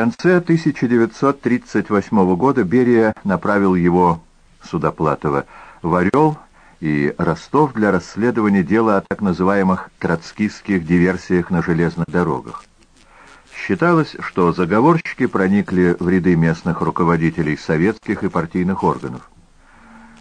конце 1938 года Берия направил его, Судоплатова, в Орел и Ростов для расследования дела о так называемых троцкистских диверсиях на железных дорогах. Считалось, что заговорщики проникли в ряды местных руководителей советских и партийных органов.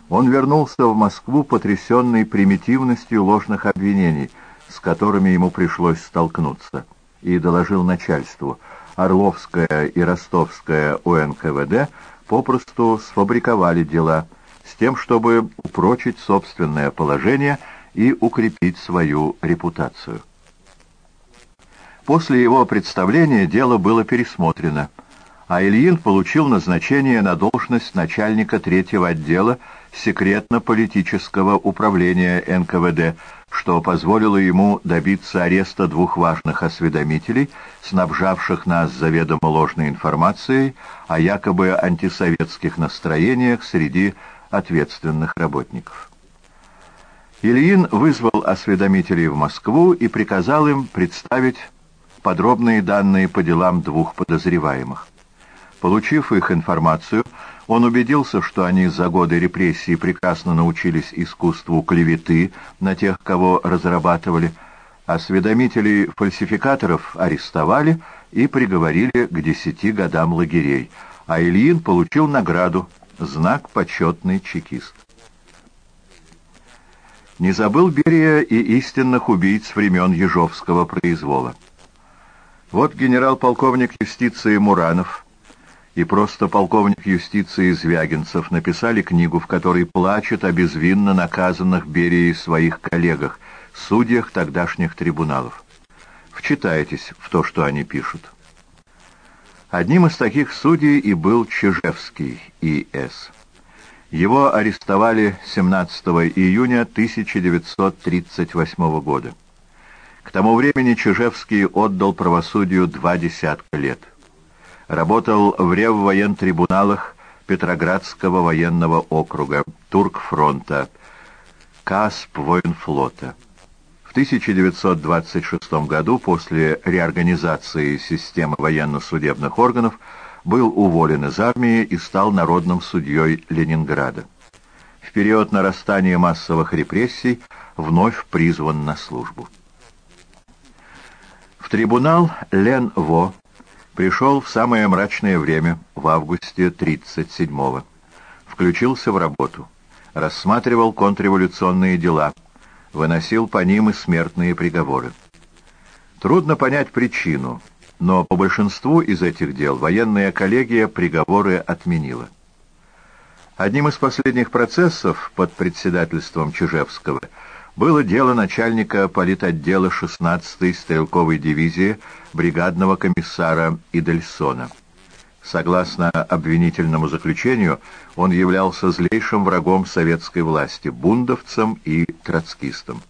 Он вернулся в Москву, потрясенный примитивностью ложных обвинений, с которыми ему пришлось столкнуться, и доложил начальству. Орловская и Ростовская УНКВД попросту сфабриковали дела с тем, чтобы упрочить собственное положение и укрепить свою репутацию. После его представления дело было пересмотрено, а Ильин получил назначение на должность начальника третьего отдела секретно-политического управления НКВД, что позволило ему добиться ареста двух важных осведомителей, снабжавших нас заведомо ложной информацией о якобы антисоветских настроениях среди ответственных работников. Ильин вызвал осведомителей в Москву и приказал им представить подробные данные по делам двух подозреваемых. Получив их информацию, он убедился, что они за годы репрессий прекрасно научились искусству клеветы на тех, кого разрабатывали. Осведомителей-фальсификаторов арестовали и приговорили к десяти годам лагерей, а Ильин получил награду «Знак почетный чекист». Не забыл Берия и истинных убийц времен Ежовского произвола. Вот генерал-полковник юстиции Муранов и просто полковник юстиции Звягинцев написали книгу, в которой плачут о безвинно наказанных Берии своих коллегах, судьях тогдашних трибуналов. Вчитайтесь в то, что они пишут. Одним из таких судей и был Чижевский И.С. Его арестовали 17 июня 1938 года. К тому времени Чижевский отдал правосудию два десятка лет. Работал в реввоентрибуналах Петроградского военного округа, Туркфронта, КАСП военфлота. В 1926 году, после реорганизации системы военно-судебных органов, был уволен из армии и стал народным судьей Ленинграда. В период нарастания массовых репрессий вновь призван на службу. В трибунал Лен Во пришел в самое мрачное время, в августе 37-го. Включился в работу, рассматривал контрреволюционные дела, выносил по ним и смертные приговоры. Трудно понять причину, но по большинству из этих дел военная коллегия приговоры отменила. Одним из последних процессов под председательством Чижевского – было дело начальника политотдела 16-й стрелковой дивизии бригадного комиссара Идельсона. Согласно обвинительному заключению, он являлся злейшим врагом советской власти, бундовцем и троцкистом.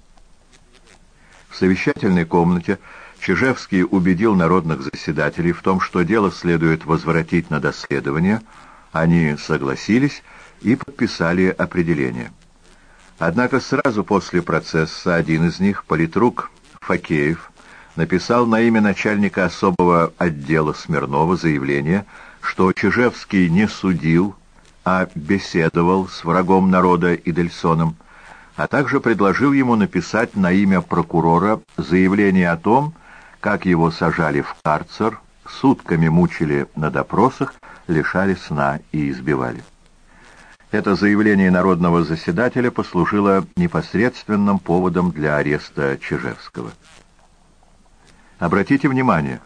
В совещательной комнате Чижевский убедил народных заседателей в том, что дело следует возвратить на доследование. Они согласились и подписали определение. Однако сразу после процесса один из них, политрук Факеев, написал на имя начальника особого отдела Смирнова заявление, что Чижевский не судил, а беседовал с врагом народа Идельсоном, а также предложил ему написать на имя прокурора заявление о том, как его сажали в карцер, сутками мучили на допросах, лишали сна и избивали. Это заявление народного заседателя послужило непосредственным поводом для ареста Чижевского. Обратите внимание,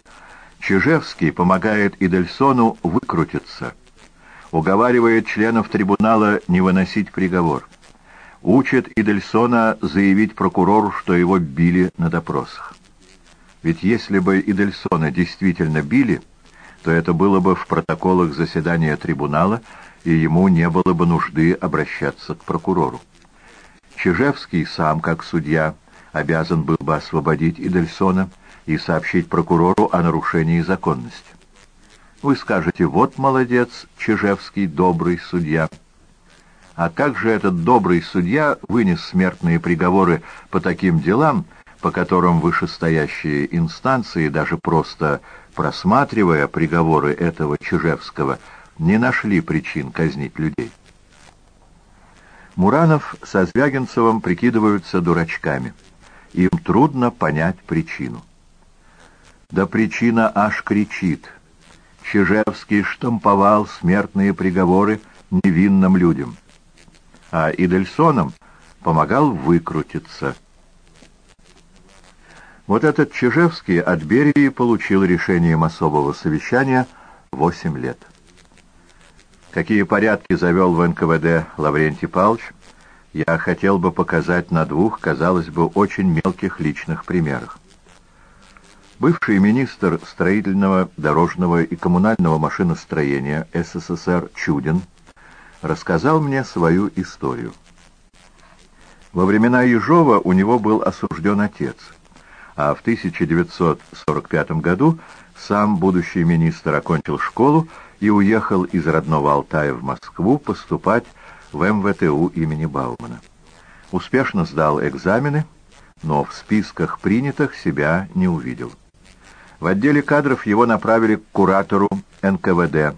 Чижевский помогает Идельсону выкрутиться, уговаривает членов трибунала не выносить приговор, учит Идельсона заявить прокурору, что его били на допросах. Ведь если бы Идельсона действительно били, то это было бы в протоколах заседания трибунала, и ему не было бы нужды обращаться к прокурору. Чижевский сам, как судья, обязан был бы освободить Идельсона и сообщить прокурору о нарушении законности. Вы скажете, вот молодец, Чижевский, добрый судья. А как же этот добрый судья вынес смертные приговоры по таким делам, по которым вышестоящие инстанции даже просто просматривая приговоры этого Чижевского, не нашли причин казнить людей. Муранов со Звягинцевым прикидываются дурачками. Им трудно понять причину. Да причина аж кричит. Чижевский штамповал смертные приговоры невинным людям. А Идельсонам помогал выкрутиться. Вот этот Чижевский от Берии получил решением особого совещания 8 лет. Какие порядки завел в НКВД Лаврентий Павлович, я хотел бы показать на двух, казалось бы, очень мелких личных примерах. Бывший министр строительного, дорожного и коммунального машиностроения СССР Чудин рассказал мне свою историю. Во времена Ежова у него был осужден отец, а в 1945 году сам будущий министр окончил школу и уехал из родного Алтая в Москву поступать в МВТУ имени Баумана. Успешно сдал экзамены, но в списках принятых себя не увидел. В отделе кадров его направили к куратору НКВД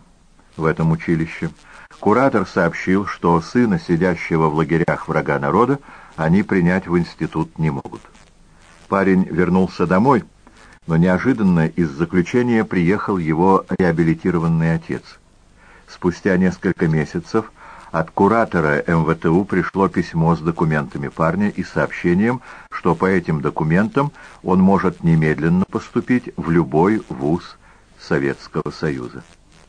в этом училище. Куратор сообщил, что сына, сидящего в лагерях врага народа, они принять в институт не могут. Парень вернулся домой, но неожиданно из заключения приехал его реабилитированный отец. Спустя несколько месяцев от куратора МВТУ пришло письмо с документами парня и сообщением, что по этим документам он может немедленно поступить в любой вуз Советского Союза.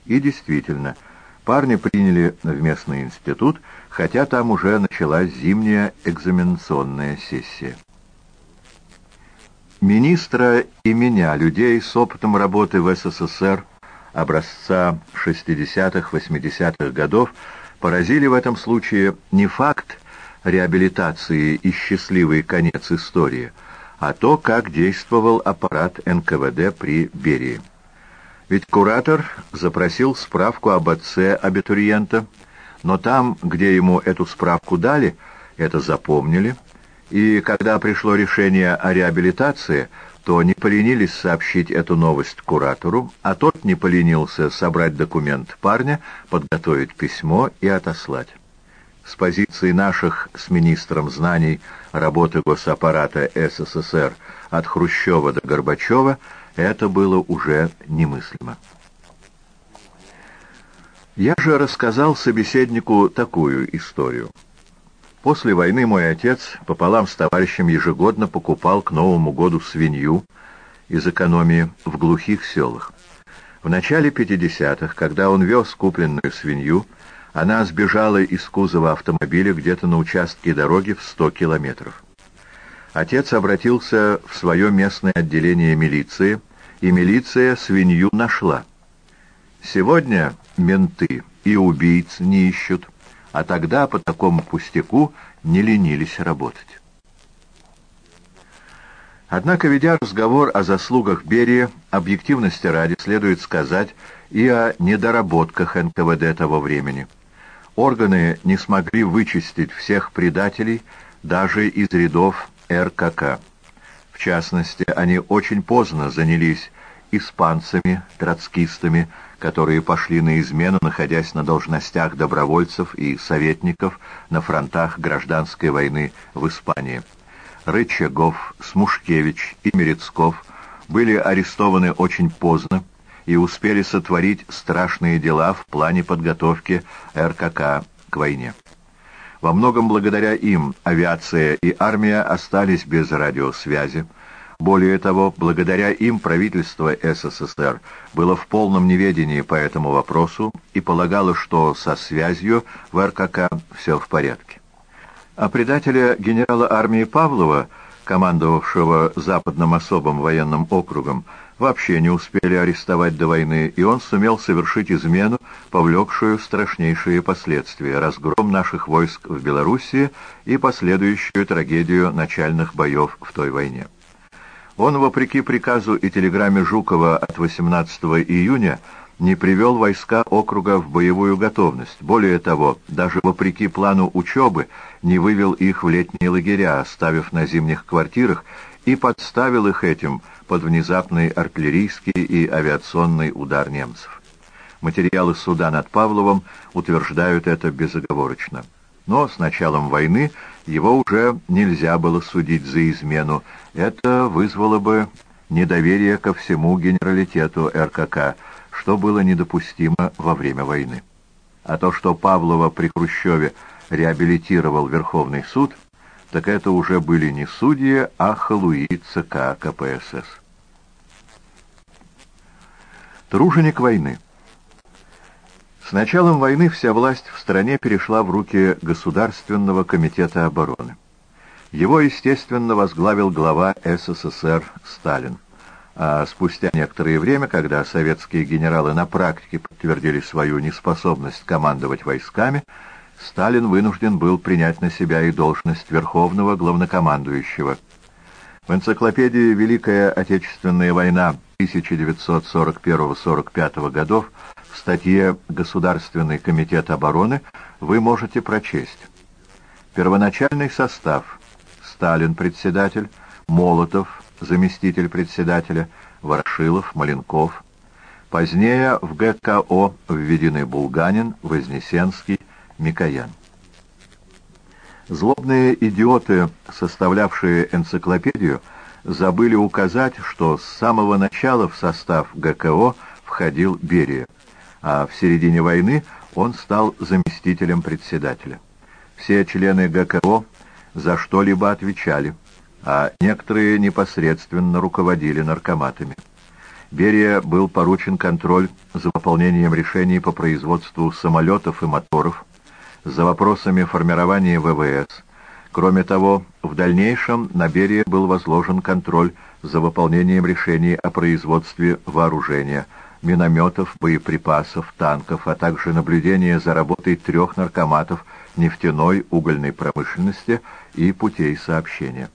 И действительно, парня приняли в местный институт, хотя там уже началась зимняя экзаменационная сессия. Министра и меня, людей с опытом работы в СССР, образца 60-80-х годов, поразили в этом случае не факт реабилитации и счастливый конец истории, а то, как действовал аппарат НКВД при Берии. Ведь куратор запросил справку об отце абитуриента, но там, где ему эту справку дали, это запомнили – и когда пришло решение о реабилитации, то не поленились сообщить эту новость куратору, а тот не поленился собрать документ парня, подготовить письмо и отослать. С позиции наших с министром знаний работы госаппарата СССР от Хрущева до Горбачева это было уже немыслимо. Я же рассказал собеседнику такую историю. После войны мой отец пополам с товарищем ежегодно покупал к Новому году свинью из экономии в глухих селах. В начале 50-х, когда он вез купленную свинью, она сбежала из кузова автомобиля где-то на участке дороги в 100 километров. Отец обратился в свое местное отделение милиции, и милиция свинью нашла. Сегодня менты и убийц не ищут, а тогда по такому пустяку не ленились работать. Однако, ведя разговор о заслугах Берии, объективности ради следует сказать и о недоработках НКВД того времени. Органы не смогли вычистить всех предателей даже из рядов РКК. В частности, они очень поздно занялись испанцами, троцкистами, которые пошли на измену, находясь на должностях добровольцев и советников на фронтах гражданской войны в Испании. Рычагов, Смушкевич и Мерецков были арестованы очень поздно и успели сотворить страшные дела в плане подготовки РКК к войне. Во многом благодаря им авиация и армия остались без радиосвязи, более того, благодаря им правительство СССР было в полном неведении по этому вопросу и полагало, что со связью в РКК все в порядке. А предателя генерала армии Павлова, командовавшего Западным особым военным округом, вообще не успели арестовать до войны, и он сумел совершить измену, повлекшую страшнейшие последствия, разгром наших войск в Белоруссии и последующую трагедию начальных боев в той войне. Он, вопреки приказу и телеграмме Жукова от 18 июня, не привел войска округа в боевую готовность. Более того, даже вопреки плану учебы, не вывел их в летние лагеря, оставив на зимних квартирах, и подставил их этим под внезапный артиллерийский и авиационный удар немцев. Материалы суда над Павловым утверждают это безоговорочно. Но с началом войны его уже нельзя было судить за измену. Это вызвало бы недоверие ко всему генералитету РКК, что было недопустимо во время войны. А то, что Павлова при Хрущеве реабилитировал Верховный суд, так это уже были не судьи, а халуи ЦК КПСС. Труженик войны С началом войны вся власть в стране перешла в руки Государственного комитета обороны. Его, естественно, возглавил глава СССР Сталин. А спустя некоторое время, когда советские генералы на практике подтвердили свою неспособность командовать войсками, Сталин вынужден был принять на себя и должность верховного главнокомандующего. В энциклопедии «Великая Отечественная война» 1941-45 годов в статье «Государственный комитет обороны» вы можете прочесть. Первоначальный состав – Сталин – председатель, Молотов – заместитель председателя, Ворошилов, Маленков. Позднее в ГКО введены Булганин, Вознесенский, Микоян. Злобные идиоты, составлявшие энциклопедию, забыли указать, что с самого начала в состав ГКО входил Берия, а в середине войны он стал заместителем председателя. Все члены ГКО за что-либо отвечали, а некоторые непосредственно руководили наркоматами. Берия был поручен контроль за выполнением решений по производству самолетов и моторов, за вопросами формирования ВВС. Кроме того, в дальнейшем на Берия был возложен контроль за выполнением решений о производстве вооружения, минометов, боеприпасов, танков, а также наблюдение за работой трех наркоматов нефтяной, угольной промышленности и путей сообщения.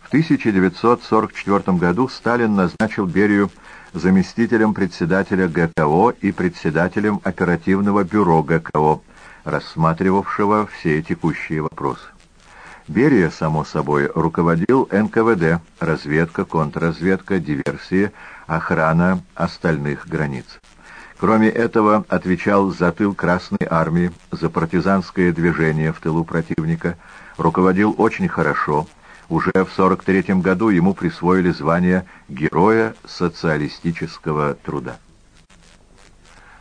В 1944 году Сталин назначил Берию заместителем председателя ГКО и председателем оперативного бюро ГКО, рассматривавшего все текущие вопросы. Берия, само собой, руководил НКВД, разведка, контрразведка, диверсия, охрана остальных границ. Кроме этого, отвечал за тыл Красной Армии, за партизанское движение в тылу противника, руководил очень хорошо. Уже в 43 году ему присвоили звание Героя социалистического труда.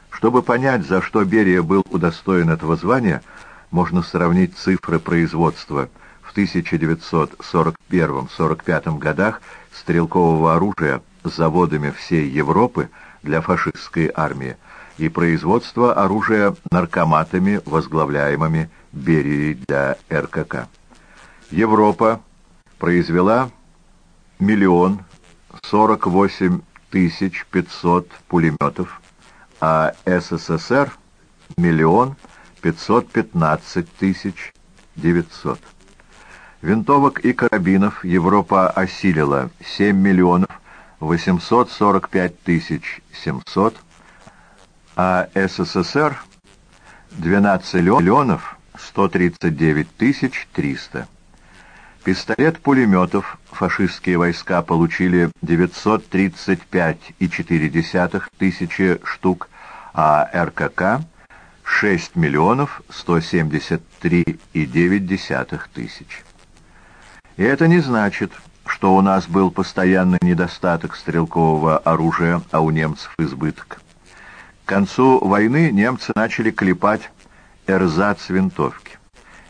Чтобы понять, за что Берия был удостоен этого звания, можно сравнить цифры производства в 1941-45 годах стрелкового оружия заводами всей Европы для фашистской армии и производство оружия наркоматами, возглавляемыми Берией для РКК. Европа произвела миллион сорок восемь тысяч пятьсот пулеметов, а СССР – миллион пятьсот пятнадцать тысяч девятьсот. Винтовок и карабинов Европа осилила 7 миллионов 845 тысяч 700, а СССР – 12 миллионов 139 тысяч 300. Пистолет-пулеметов фашистские войска получили 935,4 тысячи штук, а РКК — 6 миллионов 173,9 тысяч. И это не значит, что у нас был постоянный недостаток стрелкового оружия, а у немцев избыток. К концу войны немцы начали клепать эрзац-винтовки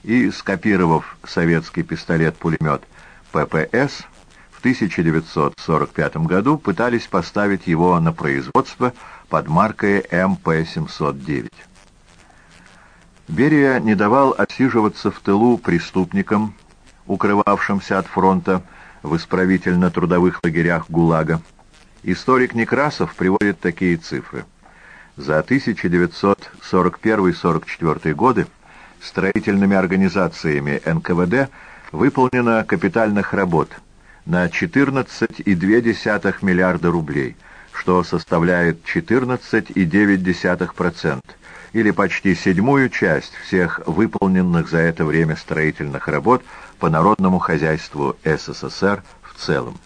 и, скопировав советский пистолет-пулемет ППС, в 1945 году пытались поставить его на производство под маркой МП-709. Берия не давал отсиживаться в тылу преступникам, укрывавшимся от фронта в исправительно-трудовых лагерях ГУЛАГа. Историк Некрасов приводит такие цифры. За 1941-1944 годы строительными организациями НКВД выполнено капитальных работ на 14,2 миллиарда рублей, что составляет 14,9%, или почти седьмую часть всех выполненных за это время строительных работ по народному хозяйству СССР в целом.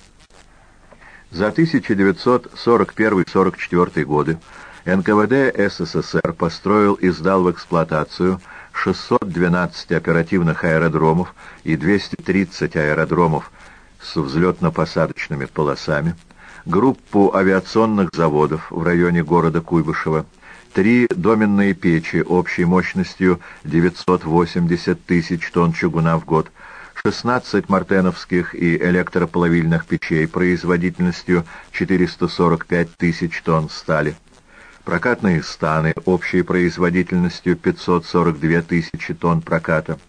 За 1941-44 годы НКВД СССР построил и сдал в эксплуатацию 612 оперативных аэродромов и 230 аэродромов с взлетно-посадочными полосами, группу авиационных заводов в районе города Куйбышева, три доменные печи общей мощностью 980 тысяч тонн чугуна в год, 16 мартеновских и электроплавильных печей производительностью 445 тысяч тонн стали, прокатные станы общей производительностью 542 тысячи тонн проката,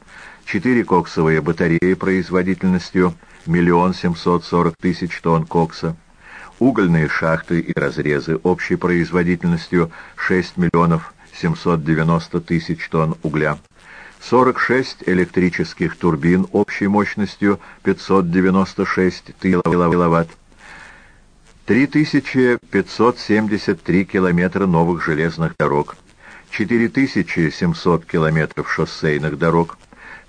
4 коксовые батареи производительностью 1 740 тысяч тонн кокса, угольные шахты и разрезы общей производительностью 6 миллионов 790 тысяч тонн угля, 46 электрических турбин общей мощностью 596 киловатт, 3573 километра новых железных дорог, 4700 километров шоссейных дорог,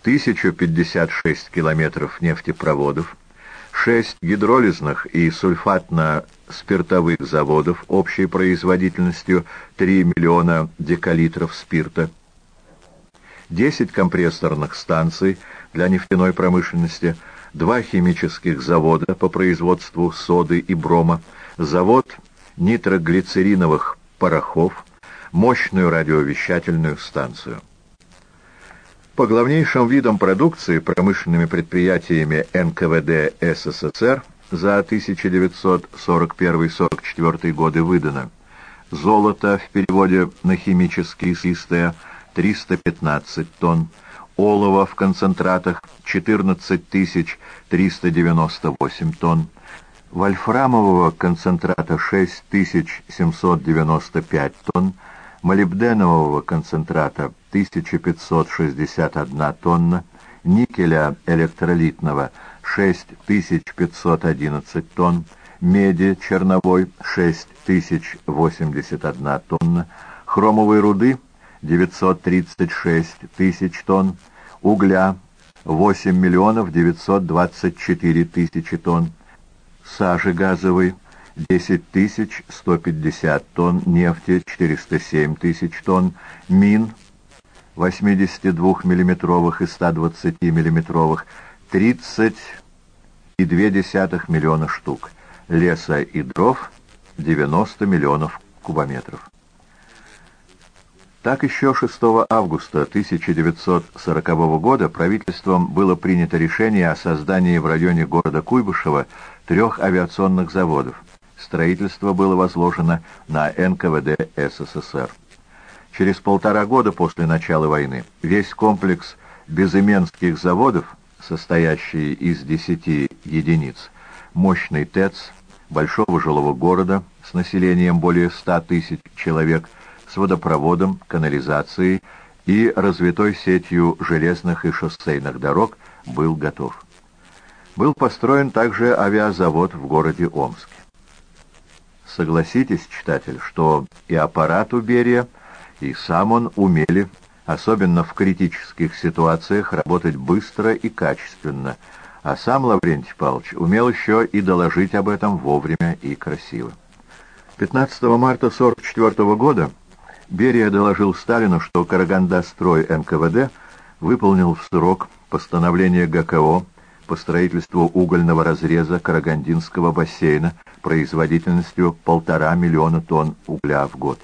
1056 километров нефтепроводов, 6 гидролизных и сульфатно-спиртовых заводов общей производительностью 3 миллиона декалитров спирта, 10 компрессорных станций для нефтяной промышленности, два химических завода по производству соды и брома, завод нитроглицериновых порохов, мощную радиовещательную станцию. По главнейшим видам продукции промышленными предприятиями НКВД СССР за 1941-44 годы выдано. Золото в переводе на химические чистое – 315 тонн, олова в концентратах 14 398 тонн, вольфрамового концентрата 6795 тонн, молибденового концентрата 1561 тонна, никеля электролитного 6511 тонн, меди черновой 6081 тонна, хромовой руды 936 тысяч тонн, угля 8 миллионов 924 тысячи тонн, сажи газовой 10 тысяч 150 тонн, нефти 407 тысяч тонн, мин 82 миллиметровых и 120 миллиметровых 30 и 2 миллиона штук, леса и дров 90 миллионов кубометров. Так еще 6 августа 1940 года правительством было принято решение о создании в районе города Куйбышева трех авиационных заводов. Строительство было возложено на НКВД СССР. Через полтора года после начала войны весь комплекс безыменских заводов, состоящий из десяти единиц, мощный ТЭЦ, большого жилого города с населением более 100 тысяч человек – с водопроводом, канализацией и развитой сетью железных и шоссейных дорог был готов. Был построен также авиазавод в городе Омске. Согласитесь, читатель, что и аппарат у Берия, и сам он умели, особенно в критических ситуациях, работать быстро и качественно, а сам Лаврентий Павлович умел еще и доложить об этом вовремя и красиво. 15 марта 1944 года Берия доложил Сталину, что Караганда-строй НКВД выполнил в срок постановление ГКО по строительству угольного разреза Карагандинского бассейна производительностью полтора миллиона тонн угля в год.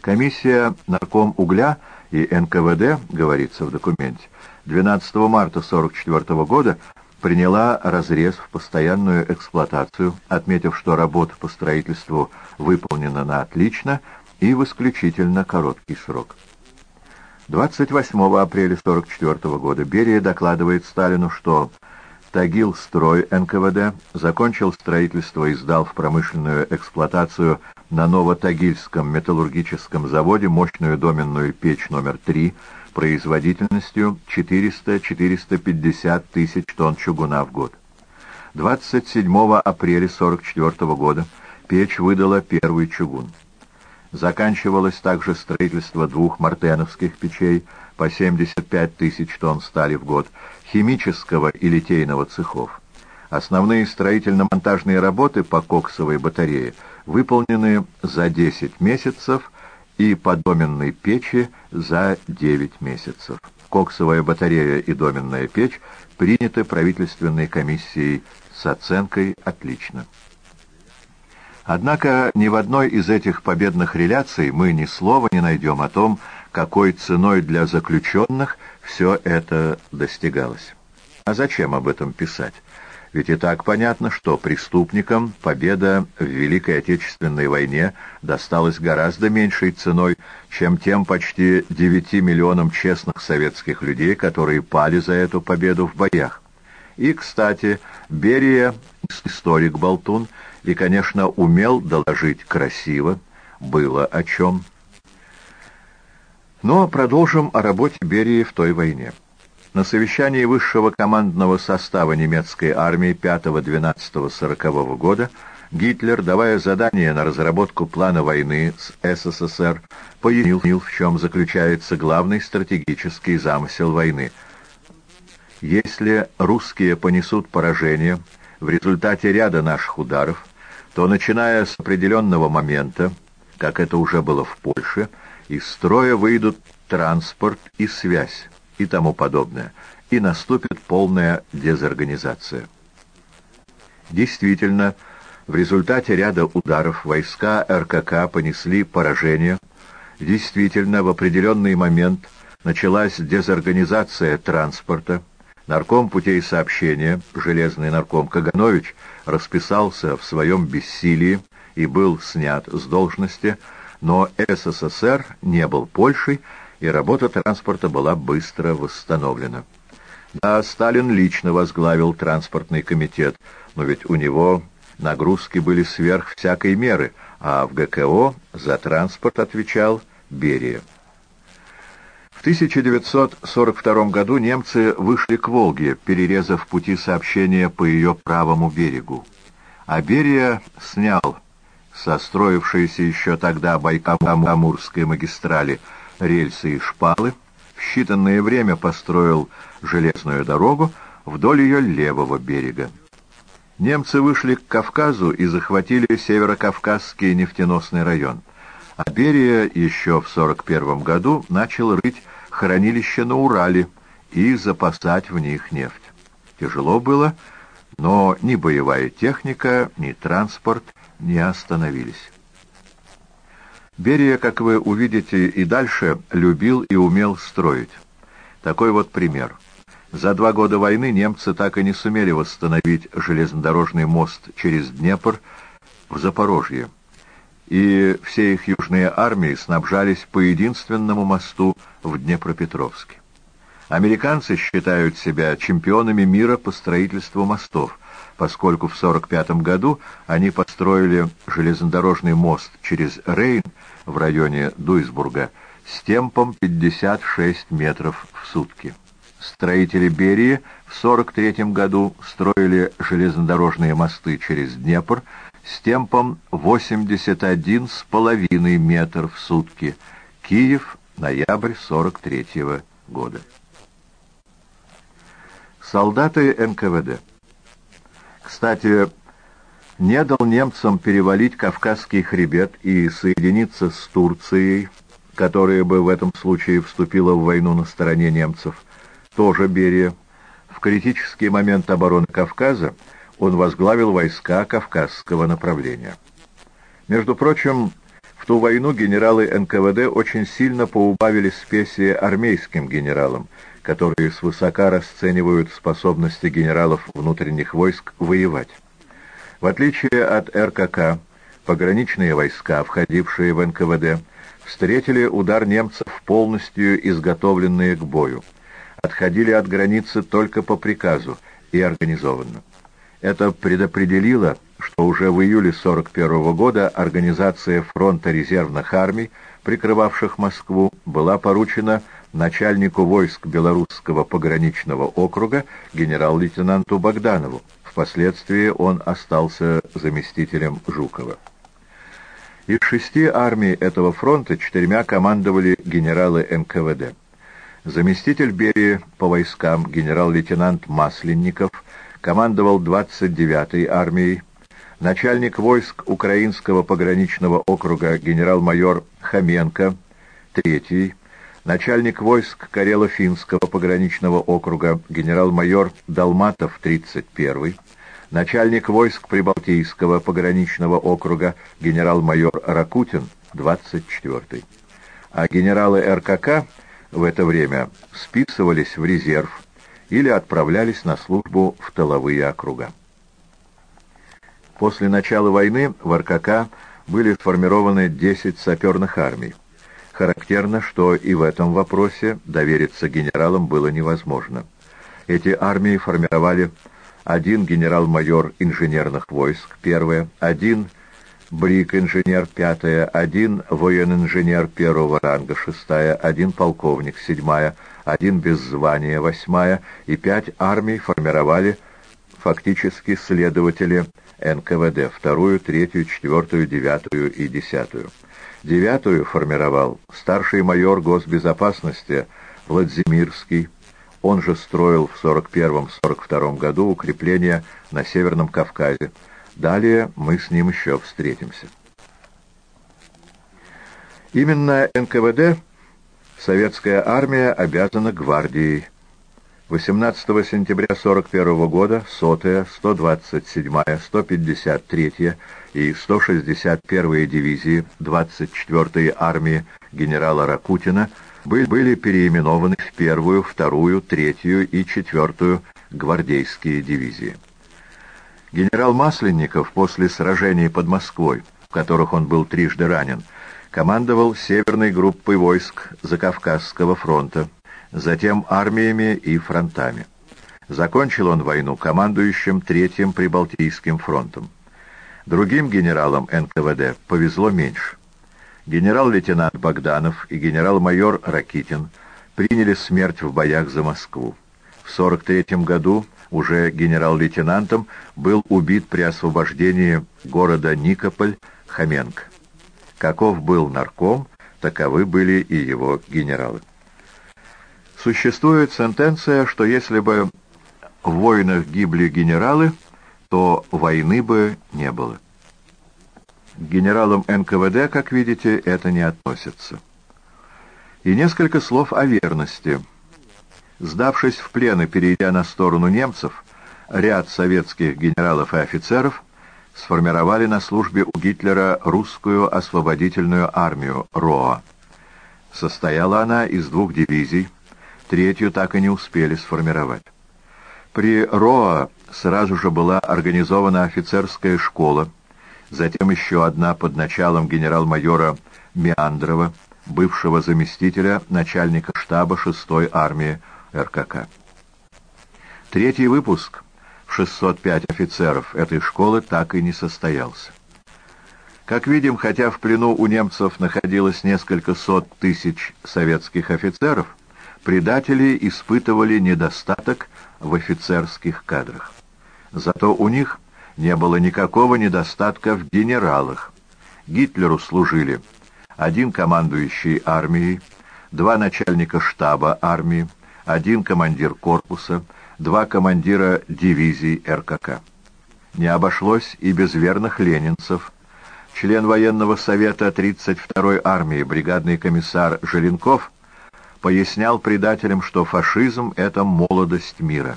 Комиссия нарком угля и НКВД, говорится в документе, 12 марта 1944 года приняла разрез в постоянную эксплуатацию, отметив, что работа по строительству выполнена на отлично – и в исключительно короткий срок. 28 апреля 1944 года Берия докладывает Сталину, что Тагил-строй НКВД закончил строительство и сдал в промышленную эксплуатацию на Новотагильском металлургическом заводе мощную доменную печь номер 3 производительностью 400-450 тысяч тонн чугуна в год. 27 апреля 1944 года печь выдала первый чугун. Заканчивалось также строительство двух мартеновских печей по 75 тысяч тонн стали в год, химического и литейного цехов. Основные строительно-монтажные работы по коксовой батарее выполнены за 10 месяцев и по доменной печи за 9 месяцев. Коксовая батарея и доменная печь приняты правительственной комиссией с оценкой «отлично». Однако ни в одной из этих победных реляций мы ни слова не найдем о том, какой ценой для заключенных все это достигалось. А зачем об этом писать? Ведь и так понятно, что преступникам победа в Великой Отечественной войне досталась гораздо меньшей ценой, чем тем почти 9 миллионам честных советских людей, которые пали за эту победу в боях. И, кстати, Берия, историк-болтун, и, конечно, умел доложить красиво, было о чем. Но продолжим о работе Берии в той войне. На совещании высшего командного состава немецкой армии 5-12-40 года Гитлер, давая задание на разработку плана войны с СССР, пояснил, в чем заключается главный стратегический замысел войны. Если русские понесут поражение в результате ряда наших ударов, то, начиная с определенного момента, как это уже было в Польше, из строя выйдут транспорт и связь и тому подобное, и наступит полная дезорганизация. Действительно, в результате ряда ударов войска РКК понесли поражение. Действительно, в определенный момент началась дезорганизация транспорта. Нарком путей сообщения, железный нарком Каганович, расписался в своем бессилии и был снят с должности, но СССР не был Польшей, и работа транспорта была быстро восстановлена. Да, Сталин лично возглавил транспортный комитет, но ведь у него нагрузки были сверх всякой меры, а в ГКО за транспорт отвечал Берия. В 1942 году немцы вышли к Волге, перерезав пути сообщения по ее правому берегу. А Берия снял состроившиеся еще тогда Байкал-Амурской магистрали рельсы и шпалы, в считанное время построил железную дорогу вдоль ее левого берега. Немцы вышли к Кавказу и захватили Северокавказский нефтеносный район. А Берия еще в 1941 году начал рыть хранилища на Урале и запасать в них нефть. Тяжело было, но ни боевая техника, ни транспорт не остановились. Берия, как вы увидите и дальше, любил и умел строить. Такой вот пример. За два года войны немцы так и не сумели восстановить железнодорожный мост через Днепр в Запорожье. И все их южные армии снабжались по единственному мосту в Днепропетровске. Американцы считают себя чемпионами мира по строительству мостов, поскольку в 1945 году они построили железнодорожный мост через Рейн в районе Дуйсбурга с темпом 56 метров в сутки. Строители Берии в 1943 году строили железнодорожные мосты через Днепр с темпом 81,5 метр в сутки. Киев, ноябрь 43 -го года. Солдаты НКВД кстати, не дал немцам перевалить Кавказский хребет и соединиться с Турцией, которая бы в этом случае вступила в войну на стороне немцев, тоже Берия. В критический момент обороны Кавказа он возглавил войска Кавказского направления. Между прочим, в ту войну генералы НКВД очень сильно поубавили спеси армейским генералам, которые свысока расценивают способности генералов внутренних войск воевать. В отличие от РКК, пограничные войска, входившие в НКВД, встретили удар немцев полностью изготовленные к бою, отходили от границы только по приказу и организованно. Это предопределило, что уже в июле 41 года организация фронта резервных армий, прикрывавших Москву, была поручена начальнику войск Белорусского пограничного округа генерал-лейтенанту Богданову. Впоследствии он остался заместителем Жукова. Из шести армий этого фронта четырьмя командовали генералы НКВД. Заместитель Берии по войскам генерал-лейтенант Масленников командовал 29-й армией, начальник войск Украинского пограничного округа генерал-майор Хоменко, 3-й, начальник войск Карело-Финского пограничного округа генерал-майор Долматов, 31-й, начальник войск Прибалтийского пограничного округа генерал-майор Ракутин, 24-й. А генералы РКК в это время списывались в резерв или отправлялись на службу в тыловые округа. После начала войны в РКК были сформированы 10 саперных армий. Характерно, что и в этом вопросе довериться генералам было невозможно. Эти армии формировали один генерал-майор инженерных войск, первое, один брик-инженер, пятое, один воен-инженер первого ранга, шестая, один полковник, седьмая, один без звания, восьмая, и пять армий формировали фактически следователи НКВД, вторую, третью, четвертую, девятую и десятую. Девятую формировал старший майор госбезопасности Владимирский. Он же строил в 41-42 году укрепления на Северном Кавказе. Далее мы с ним еще встретимся. Именно НКВД советская армия обязана гвардией. 18 сентября 1941 года сотая, 127-я, 153-я и 161-я дивизии 24-й армии генерала Ракутина были переименованы в первую, вторую, третью и четвертую гвардейские дивизии. Генерал Масленников после сражений под Москвой, в которых он был трижды ранен, командовал северной группой войск Закавказского фронта, затем армиями и фронтами. Закончил он войну командующим Третьим Прибалтийским фронтом. Другим генералам НКВД повезло меньше. Генерал-лейтенант Богданов и генерал-майор Ракитин приняли смерть в боях за Москву. В 1943 году уже генерал-лейтенантом был убит при освобождении города Никополь Хоменко. Каков был нарком, таковы были и его генералы. Существует сентенция, что если бы в войнах гибли генералы, то войны бы не было. К генералам НКВД, как видите, это не относится. И несколько слов о верности. Сдавшись в плен и перейдя на сторону немцев, ряд советских генералов и офицеров сформировали на службе у Гитлера русскую освободительную армию РОА. Состояла она из двух дивизий, третью так и не успели сформировать. При РОА сразу же была организована офицерская школа, затем еще одна под началом генерал-майора Меандрова, бывшего заместителя начальника штаба 6-й армии РКК. Третий выпуск 605 офицеров этой школы так и не состоялся. Как видим, хотя в плену у немцев находилось несколько сот тысяч советских офицеров, предатели испытывали недостаток в офицерских кадрах. Зато у них не было никакого недостатка в генералах. Гитлеру служили один командующий армией, два начальника штаба армии, один командир корпуса, два командира дивизий РКК. Не обошлось и без верных ленинцев. Член военного совета 32-й армии, бригадный комиссар Желенков – пояснял предателям, что фашизм — это молодость мира.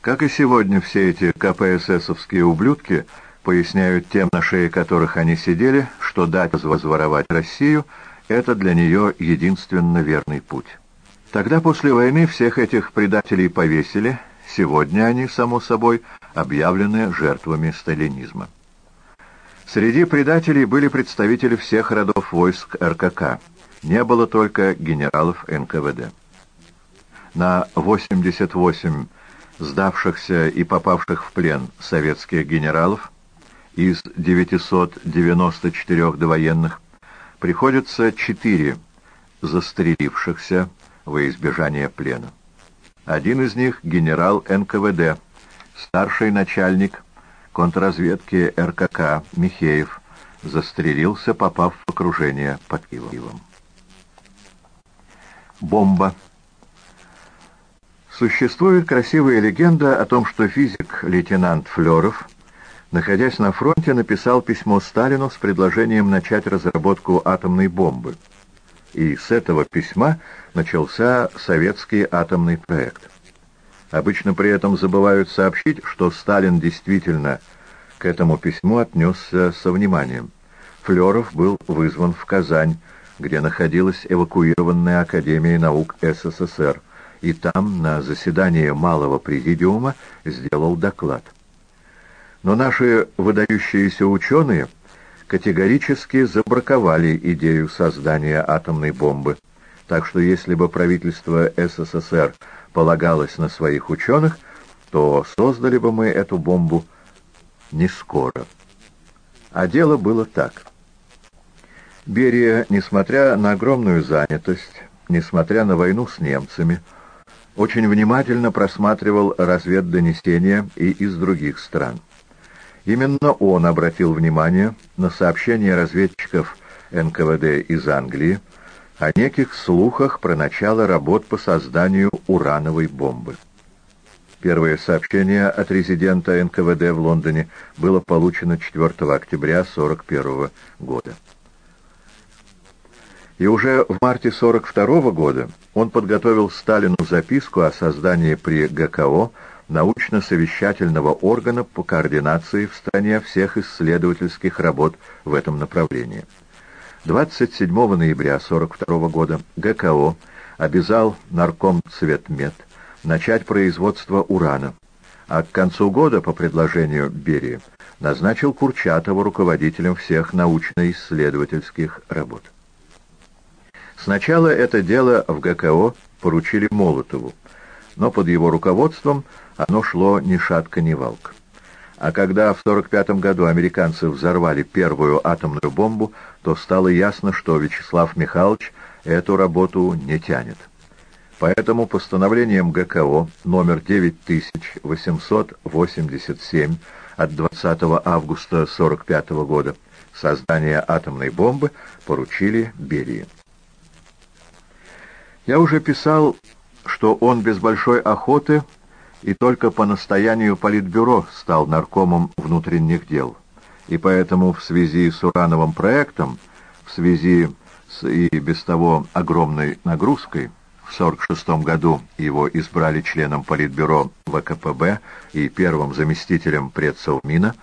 Как и сегодня все эти КПССовские ублюдки поясняют тем, на шее которых они сидели, что дать возворовать Россию — это для нее единственно верный путь. Тогда после войны всех этих предателей повесили, сегодня они, само собой, объявлены жертвами сталинизма. Среди предателей были представители всех родов войск РКК — не было только генералов НКВД. На 88 сдавшихся и попавших в плен советских генералов из 994 довоенных приходится 4 застрелившихся во избежание плена. Один из них — генерал НКВД, старший начальник контрразведки РКК Михеев, застрелился, попав в окружение под Киевом. Бомба. Существует красивая легенда о том, что физик лейтенант Флеров, находясь на фронте, написал письмо Сталину с предложением начать разработку атомной бомбы. И с этого письма начался советский атомный проект. Обычно при этом забывают сообщить, что Сталин действительно к этому письму отнесся со вниманием. Флеров был вызван в Казань, где находилась эвакуированная Академия наук СССР, и там, на заседании Малого Президиума, сделал доклад. Но наши выдающиеся ученые категорически забраковали идею создания атомной бомбы, так что если бы правительство СССР полагалось на своих ученых, то создали бы мы эту бомбу не скоро. А дело было так. Берия, несмотря на огромную занятость, несмотря на войну с немцами, очень внимательно просматривал разведдонесения и из других стран. Именно он обратил внимание на сообщения разведчиков НКВД из Англии о неких слухах про начало работ по созданию урановой бомбы. Первое сообщение от резидента НКВД в Лондоне было получено 4 октября 1941 года. И уже в марте 42 года он подготовил Сталину записку о создании при ГКО научно-совещательного органа по координации в стране всех исследовательских работ в этом направлении. 27 ноября 42 года ГКО обязал нарком Цветмет начать производство урана, а к концу года, по предложению Берии, назначил Курчатова руководителем всех научно-исследовательских работ. Сначала это дело в ГКО поручили Молотову, но под его руководством оно шло ни шатка, ни валка. А когда в 1945 году американцы взорвали первую атомную бомбу, то стало ясно, что Вячеслав Михайлович эту работу не тянет. Поэтому постановлением ГКО номер 9887 от 20 августа 1945 года создание атомной бомбы поручили Берии. Я уже писал, что он без большой охоты и только по настоянию Политбюро стал наркомом внутренних дел. И поэтому в связи с урановым проектом, в связи с и без того огромной нагрузкой, в 1946 году его избрали членом Политбюро ВКПБ и первым заместителем предсовмина,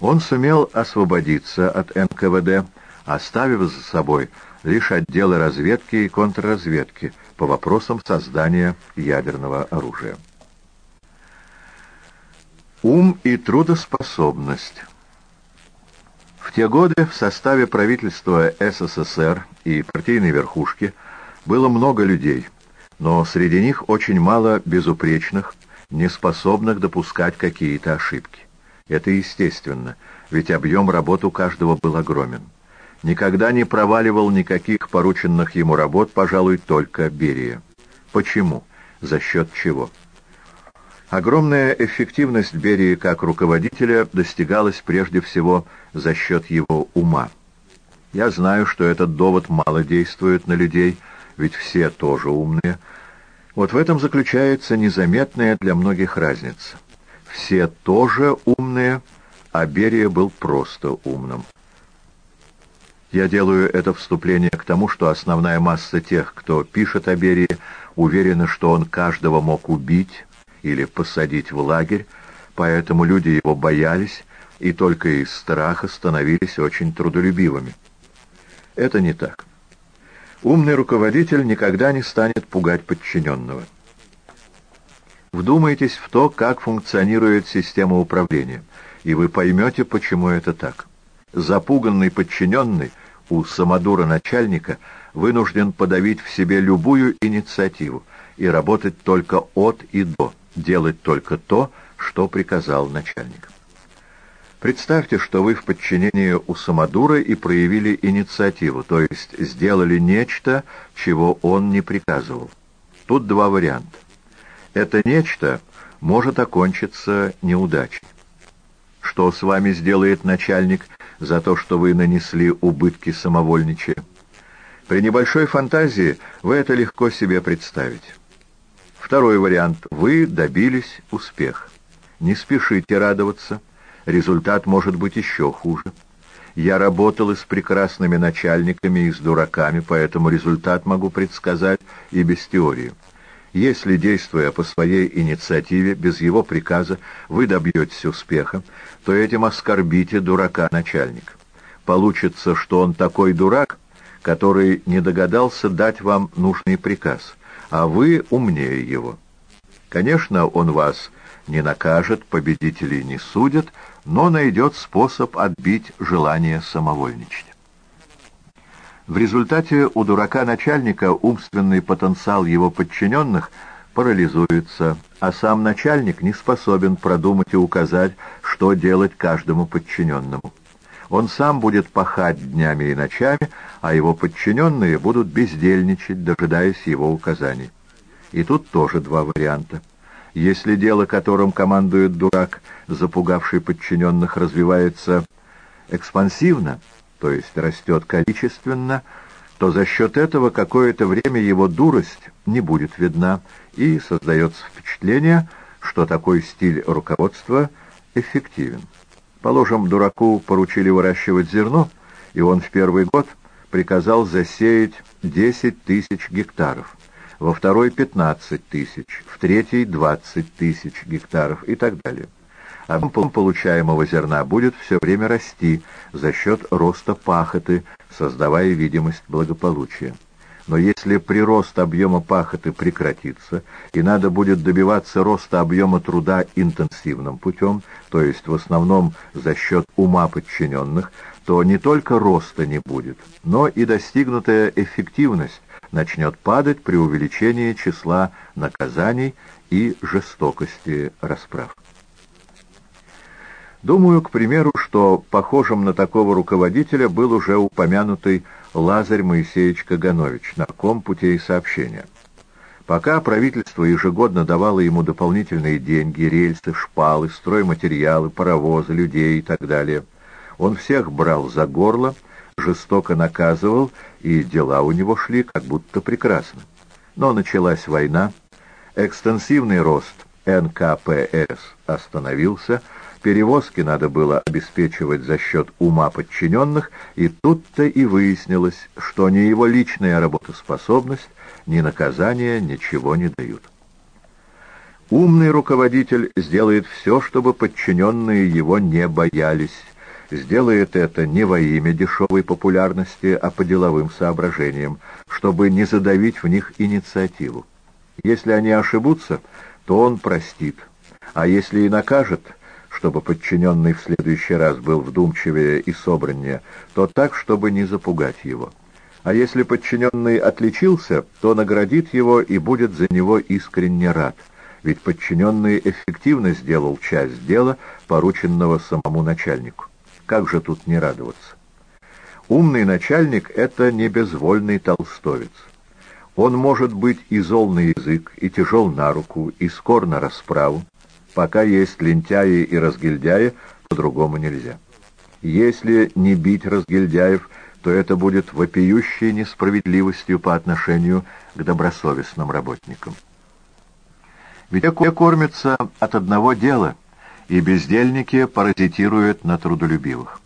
он сумел освободиться от НКВД, оставив за собой лишь отделы разведки и контрразведки по вопросам создания ядерного оружия. Ум и трудоспособность В те годы в составе правительства СССР и партийной верхушки было много людей, но среди них очень мало безупречных, неспособных допускать какие-то ошибки. Это естественно, ведь объем работы у каждого был огромен никогда не проваливал никаких порученных ему работ, пожалуй, только Берия. Почему? За счет чего? Огромная эффективность Берии как руководителя достигалась прежде всего за счет его ума. Я знаю, что этот довод мало действует на людей, ведь все тоже умные. Вот в этом заключается незаметная для многих разница. Все тоже умные, а Берия был просто умным. Я делаю это вступление к тому, что основная масса тех, кто пишет о Берии, уверена, что он каждого мог убить или посадить в лагерь, поэтому люди его боялись и только из страха становились очень трудолюбивыми. Это не так. Умный руководитель никогда не станет пугать подчиненного. Вдумайтесь в то, как функционирует система управления, и вы поймете, почему это так. Запуганный подчиненный у самодура начальника вынужден подавить в себе любую инициативу и работать только от и до, делать только то, что приказал начальник. Представьте, что вы в подчинении у самодура и проявили инициативу, то есть сделали нечто, чего он не приказывал. Тут два варианта. Это нечто может окончиться неудачей. Что с вами сделает начальник, за то, что вы нанесли убытки самовольничая. При небольшой фантазии вы это легко себе представить. Второй вариант. Вы добились успеха. Не спешите радоваться. Результат может быть еще хуже. Я работал и с прекрасными начальниками, и с дураками, поэтому результат могу предсказать и без теории. Если, действуя по своей инициативе, без его приказа, вы добьетесь успеха, то этим оскорбите дурака начальника. Получится, что он такой дурак, который не догадался дать вам нужный приказ, а вы умнее его. Конечно, он вас не накажет, победителей не судят, но найдет способ отбить желание самовольничать. В результате у дурака-начальника умственный потенциал его подчиненных парализуется, а сам начальник не способен продумать и указать, что делать каждому подчиненному. Он сам будет пахать днями и ночами, а его подчиненные будут бездельничать, дожидаясь его указаний. И тут тоже два варианта. Если дело, которым командует дурак, запугавший подчиненных, развивается экспансивно, то есть растет количественно, то за счет этого какое-то время его дурость не будет видна, и создается впечатление, что такой стиль руководства эффективен. Положим, дураку поручили выращивать зерно, и он в первый год приказал засеять 10 тысяч гектаров во второй 15 тысяч, в третий 20 тысяч гектаров и так далее. Объем получаемого зерна будет все время расти за счет роста пахоты, создавая видимость благополучия. Но если прирост объема пахоты прекратится, и надо будет добиваться роста объема труда интенсивным путем, то есть в основном за счет ума подчиненных, то не только роста не будет, но и достигнутая эффективность начнет падать при увеличении числа наказаний и жестокости расправ. Думаю, к примеру, что похожим на такого руководителя был уже упомянутый Лазарь Моисеевич Каганович, нарком путей сообщения. Пока правительство ежегодно давало ему дополнительные деньги, рельсы, шпалы, стройматериалы, паровозы, людей и так далее, он всех брал за горло, жестоко наказывал, и дела у него шли как будто прекрасно. Но началась война, экстенсивный рост НКПС остановился, перевозки надо было обеспечивать за счет ума подчиненных, и тут-то и выяснилось, что ни его личная работоспособность, ни наказание ничего не дают. Умный руководитель сделает все, чтобы подчиненные его не боялись, сделает это не во имя дешевой популярности, а по деловым соображениям, чтобы не задавить в них инициативу. Если они ошибутся, то он простит, а если и накажет, чтобы подчиненный в следующий раз был вдумчивее и собраннее, то так, чтобы не запугать его. А если подчиненный отличился, то наградит его и будет за него искренне рад, ведь подчиненный эффективно сделал часть дела, порученного самому начальнику. Как же тут не радоваться? Умный начальник — это не безвольный толстовец. Он может быть и зол на язык, и тяжел на руку, и скор на расправу. Пока есть лентяи и разгильдяи, по-другому нельзя. Если не бить разгильдяев, то это будет вопиющей несправедливостью по отношению к добросовестным работникам. Ведь все кормятся от одного дела — и бездельники паразитируют на трудолюбивых.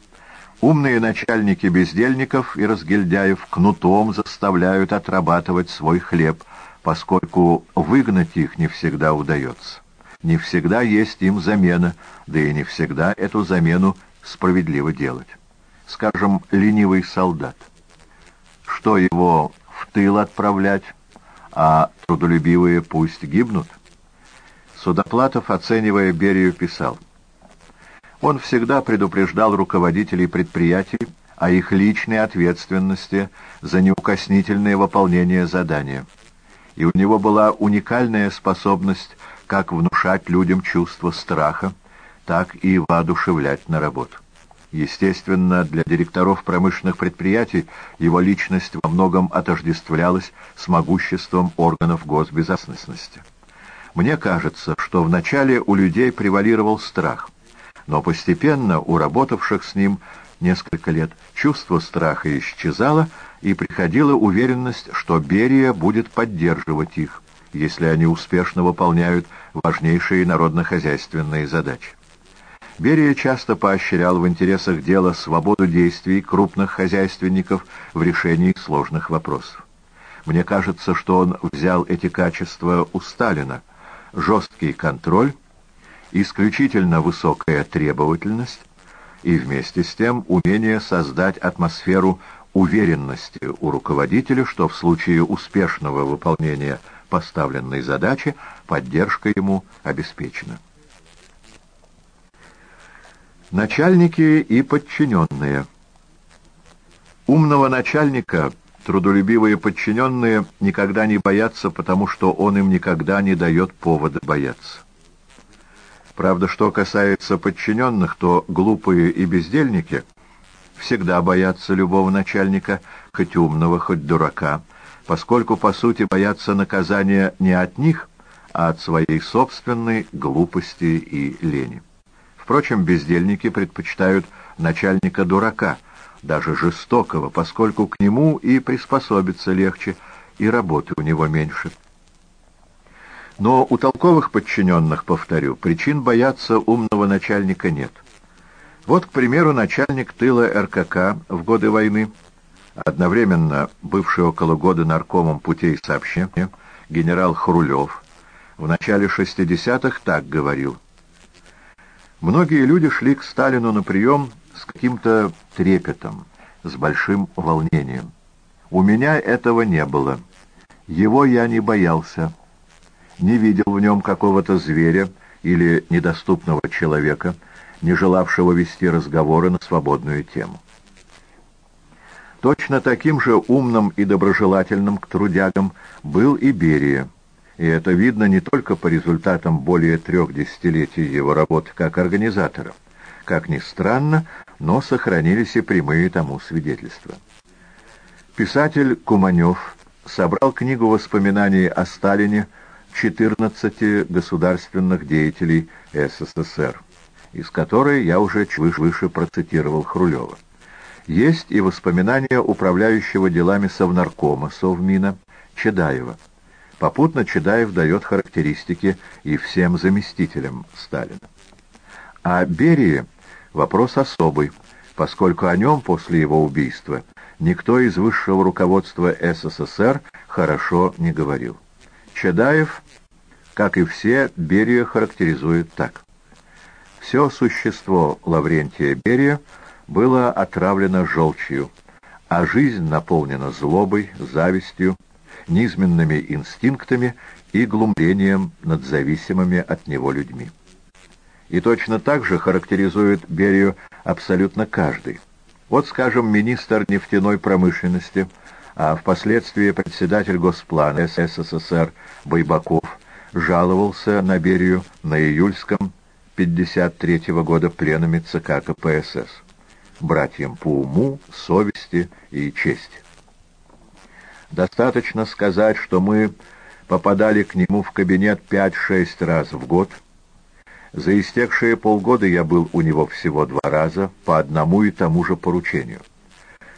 Умные начальники бездельников и разгильдяев кнутом заставляют отрабатывать свой хлеб, поскольку выгнать их не всегда удается. Не всегда есть им замена, да и не всегда эту замену справедливо делать. Скажем, ленивый солдат. Что его в тыл отправлять, а трудолюбивые пусть гибнут? Судоплатов, оценивая Берию, писал. Он всегда предупреждал руководителей предприятий о их личной ответственности за неукоснительное выполнение задания. И у него была уникальная способность как внушать людям чувство страха, так и воодушевлять на работу. Естественно, для директоров промышленных предприятий его личность во многом отождествлялась с могуществом органов госбезопасности. Мне кажется, что вначале у людей превалировал страх, но постепенно у работавших с ним несколько лет чувство страха исчезало, и приходила уверенность, что Берия будет поддерживать их, если они успешно выполняют важнейшие народно-хозяйственные задачи. Берия часто поощрял в интересах дела свободу действий крупных хозяйственников в решении сложных вопросов. Мне кажется, что он взял эти качества у Сталина. Жесткий контроль, исключительно высокая требовательность и вместе с тем умение создать атмосферу уверенности у руководителя, что в случае успешного выполнения поставленной задачи поддержка ему обеспечена. Начальники и подчиненные. Умного начальника трудолюбивые подчиненные никогда не боятся, потому что он им никогда не дает повода бояться. Правда, что касается подчиненных, то глупые и бездельники всегда боятся любого начальника, хоть умного, хоть дурака, поскольку, по сути, боятся наказания не от них, а от своей собственной глупости и лени. Впрочем, бездельники предпочитают начальника-дурака, даже жестокого, поскольку к нему и приспособиться легче, и работы у него меньше. Но у толковых подчиненных, повторю, причин бояться умного начальника нет. Вот, к примеру, начальник тыла РКК в годы войны, одновременно бывший около года наркомом путей сообщения, генерал Хрулев, в начале 60-х так говорил. Многие люди шли к Сталину на прием с каким-то трепетом, с большим волнением. У меня этого не было. Его я не боялся. Не видел в нем какого-то зверя или недоступного человека, не желавшего вести разговоры на свободную тему. Точно таким же умным и доброжелательным к трудягам был и Берия, и это видно не только по результатам более трех десятилетий его работы как организатора. Как ни странно, но сохранились и прямые тому свидетельства. Писатель Куманев собрал книгу воспоминаний о Сталине 14 государственных деятелей СССР, из которой я уже выше процитировал Хрулева. Есть и воспоминания управляющего делами Совнаркома Совмина Чедаева. Попутно Чедаев дает характеристики и всем заместителям Сталина. А Берии вопрос особый, поскольку о нем после его убийства никто из высшего руководства СССР хорошо не говорил. Чедаев, как и все, Берия характеризует так. Все существо Лаврентия Берия было отравлено желчью, а жизнь наполнена злобой, завистью, низменными инстинктами и глумлением над зависимыми от него людьми. И точно так же характеризует Берию абсолютно каждый. Вот, скажем, министр нефтяной промышленности, а впоследствии председатель Госплана СССР Байбаков жаловался на Берию на июльском 53 -го года пленуме ЦК КПСС, братьям по уму, совести и чести. Достаточно сказать, что мы попадали к нему в кабинет 5-6 раз в год. За истекшие полгода я был у него всего два раза по одному и тому же поручению.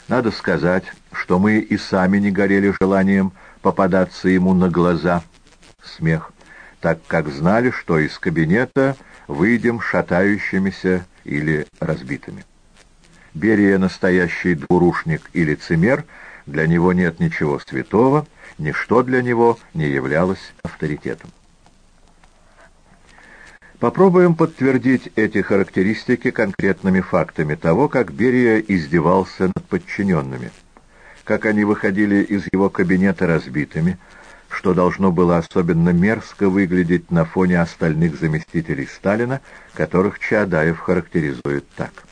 Надо сказать, что мы и сами не горели желанием попадаться ему на глаза. Смех. Так как знали, что из кабинета выйдем шатающимися или разбитыми. Берия настоящий двурушник и лицемер — для него нет ничего святого, ничто для него не являлось авторитетом. Попробуем подтвердить эти характеристики конкретными фактами того, как Берия издевался над подчиненными, как они выходили из его кабинета разбитыми, что должно было особенно мерзко выглядеть на фоне остальных заместителей Сталина, которых Чаадаев характеризует так.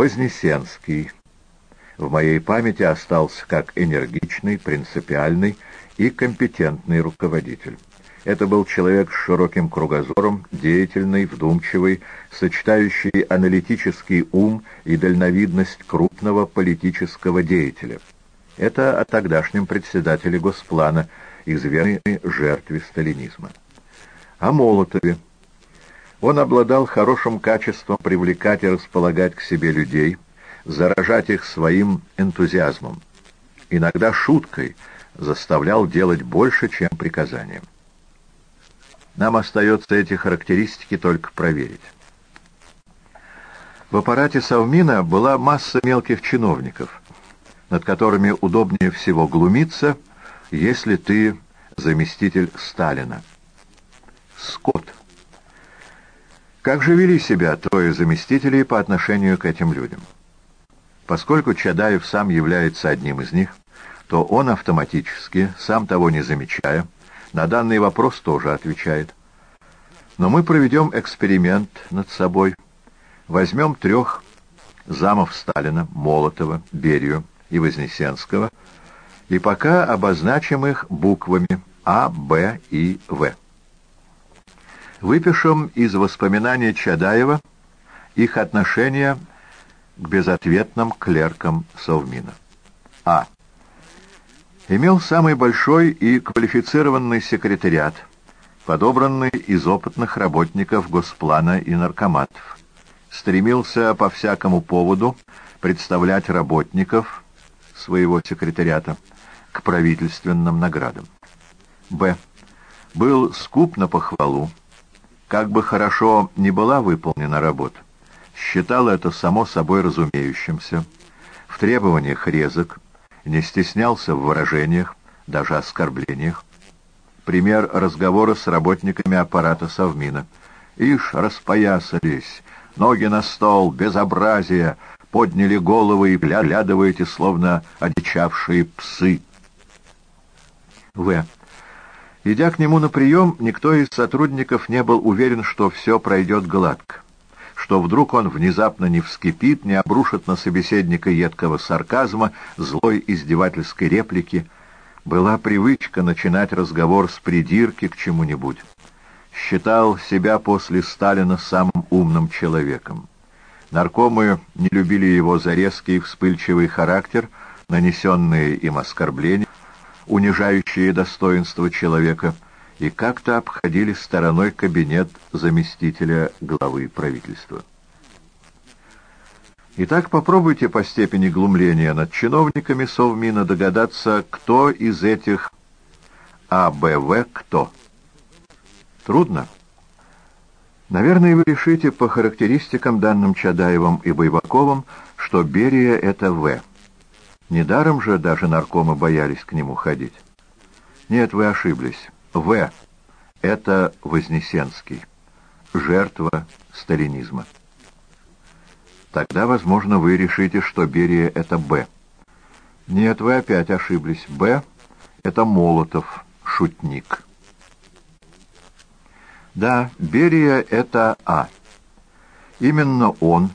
Вознесенский, в моей памяти остался как энергичный, принципиальный и компетентный руководитель. Это был человек с широким кругозором, деятельный, вдумчивый, сочетающий аналитический ум и дальновидность крупного политического деятеля. Это о тогдашнем председателе Госплана, известной жертве сталинизма. О Молотове. Он обладал хорошим качеством привлекать и располагать к себе людей – заражать их своим энтузиазмом, иногда шуткой, заставлял делать больше, чем приказанием. Нам остается эти характеристики только проверить. В аппарате Совмина была масса мелких чиновников, над которыми удобнее всего глумиться, если ты заместитель Сталина. Скотт. Как же вели себя трое заместителей по отношению к этим людям? Поскольку Чадаев сам является одним из них, то он автоматически, сам того не замечая, на данный вопрос тоже отвечает. Но мы проведем эксперимент над собой. Возьмем трех замов Сталина, Молотова, Берию и Вознесенского, и пока обозначим их буквами А, Б и В. Выпишем из воспоминаний Чадаева их отношение к безответным клеркам Совмина. А. Имел самый большой и квалифицированный секретариат, подобранный из опытных работников Госплана и наркоматов. Стремился по всякому поводу представлять работников своего секретариата к правительственным наградам. Б. Был скуп на похвалу, как бы хорошо ни была выполнена работа, считал это само собой разумеющимся, в требованиях резок, не стеснялся в выражениях, даже оскорблениях. Пример разговора с работниками аппарата Совмина. Ишь, распоясались, ноги на стол, безобразие, подняли головы и глядываете, словно одичавшие псы. В. Идя к нему на прием, никто из сотрудников не был уверен, что все пройдет гладко, что вдруг он внезапно не вскипит, не обрушит на собеседника едкого сарказма, злой издевательской реплики. Была привычка начинать разговор с придирки к чему-нибудь. Считал себя после Сталина самым умным человеком. Наркомы не любили его за резкий вспыльчивый характер, нанесенные им оскорбления, унижающие достоинство человека, и как-то обходили стороной кабинет заместителя главы правительства. Итак, попробуйте по степени глумления над чиновниками Совмина догадаться, кто из этих АБВ кто. Трудно? Наверное, вы решите по характеристикам, данным Чадаевым и Байбаковым, что Берия — это В. Недаром же даже наркомы боялись к нему ходить. Нет, вы ошиблись. В. Это Вознесенский. Жертва сталинизма. Тогда, возможно, вы решите, что Берия — это Б. Нет, вы опять ошиблись. Б — это Молотов, шутник. Да, Берия — это А. Именно он,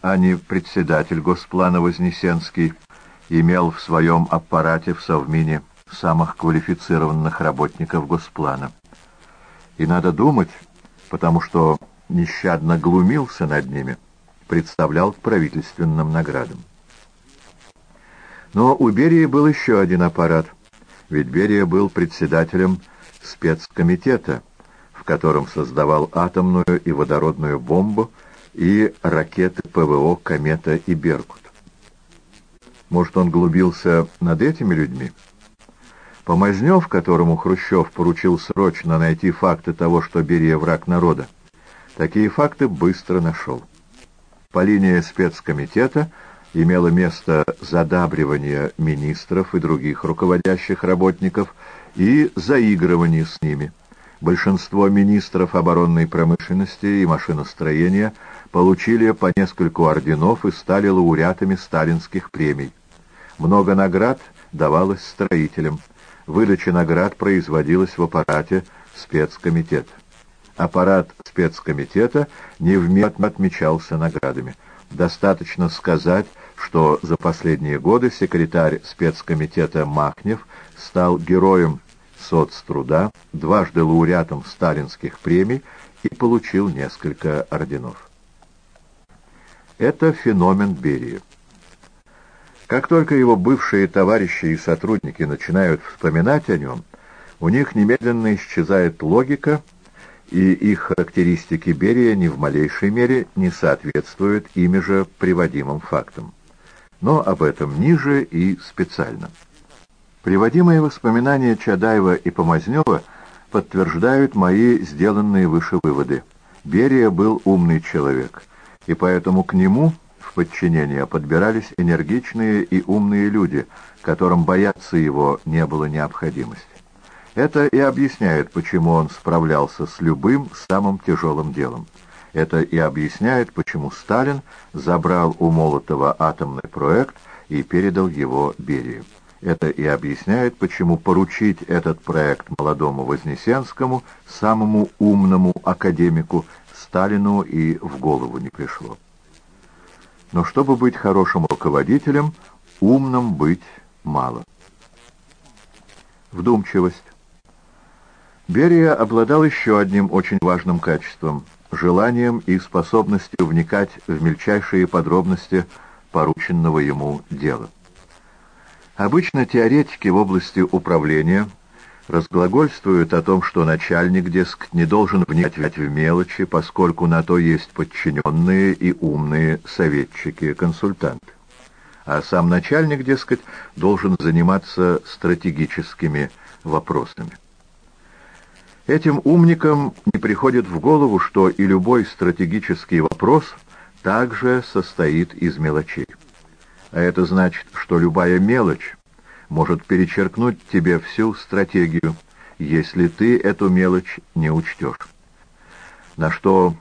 а не председатель Госплана Вознесенский, имел в своем аппарате в Совмине самых квалифицированных работников Госплана. И надо думать, потому что нещадно глумился над ними, представлял к правительственным наградам. Но у Берии был еще один аппарат, ведь Берия был председателем спецкомитета, в котором создавал атомную и водородную бомбу и ракеты ПВО «Комета» и «Беркут». Может, он глубился над этими людьми? Помазнев, которому Хрущев поручил срочно найти факты того, что Берия враг народа, такие факты быстро нашел. По линии спецкомитета имело место задабривание министров и других руководящих работников и заигрывание с ними. Большинство министров оборонной промышленности и машиностроения получили по нескольку орденов и стали лауреатами сталинских премий. Много наград давалось строителям. Выдача наград производилась в аппарате спецкомитета. Аппарат спецкомитета невместно отмечался наградами. Достаточно сказать, что за последние годы секретарь спецкомитета Махнев стал героем соцтруда, дважды лауреатом сталинских премий и получил несколько орденов. Это феномен Берии. Как только его бывшие товарищи и сотрудники начинают вспоминать о нем, у них немедленно исчезает логика, и их характеристики Берия ни в малейшей мере не соответствуют ими же приводимым фактам. Но об этом ниже и специально. Приводимые воспоминания Чадаева и Помазнева подтверждают мои сделанные выше выводы. Берия был умный человек, и поэтому к нему в подчинение подбирались энергичные и умные люди, которым бояться его не было необходимости. Это и объясняет, почему он справлялся с любым самым тяжелым делом. Это и объясняет, почему Сталин забрал у Молотова атомный проект и передал его Берию. Это и объясняет, почему поручить этот проект молодому Вознесенскому, самому умному академику, Сталину и в голову не пришло. Но чтобы быть хорошим руководителем, умным быть мало. Вдумчивость. Берия обладал еще одним очень важным качеством – желанием и способностью вникать в мельчайшие подробности порученного ему дела. Обычно теоретики в области управления разглагольствуют о том, что начальник, дескать, не должен вникать в мелочи, поскольку на то есть подчиненные и умные советчики-консультанты. А сам начальник, дескать, должен заниматься стратегическими вопросами. Этим умникам не приходит в голову, что и любой стратегический вопрос также состоит из мелочей. А это значит, что любая мелочь может перечеркнуть тебе всю стратегию, если ты эту мелочь не учтешь. На что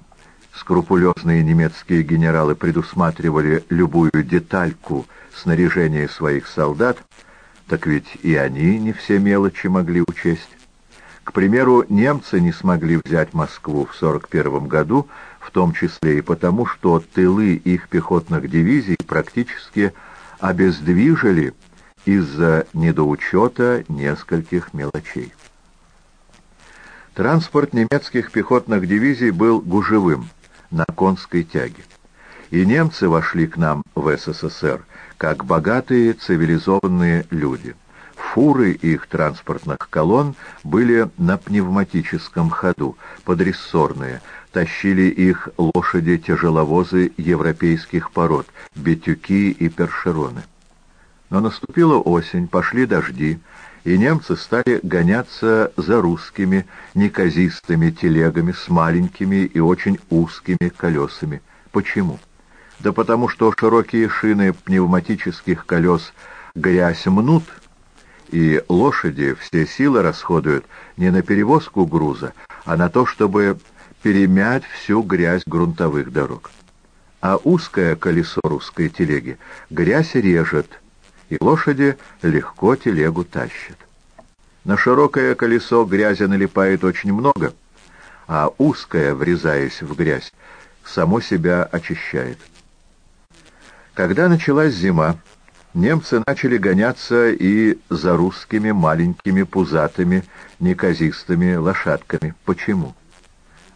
скрупулезные немецкие генералы предусматривали любую детальку снаряжения своих солдат, так ведь и они не все мелочи могли учесть. К примеру, немцы не смогли взять Москву в 1941 году, в том числе и потому, что тылы их пехотных дивизий практически обездвижили из-за недоучета нескольких мелочей. Транспорт немецких пехотных дивизий был гужевым, на конской тяге. И немцы вошли к нам в СССР как богатые цивилизованные люди – Фуры их транспортных колонн были на пневматическом ходу, подрессорные, тащили их лошади-тяжеловозы европейских пород, бетюки и першероны. Но наступила осень, пошли дожди, и немцы стали гоняться за русскими неказистыми телегами с маленькими и очень узкими колесами. Почему? Да потому что широкие шины пневматических колес грязь мнут, и лошади все силы расходуют не на перевозку груза, а на то, чтобы перемять всю грязь грунтовых дорог. А узкое колесо русской телеги грязь режет, и лошади легко телегу тащат. На широкое колесо грязи налипает очень много, а узкое, врезаясь в грязь, само себя очищает. Когда началась зима, немцы начали гоняться и за русскими маленькими пузатыми неказистыми лошадками. Почему?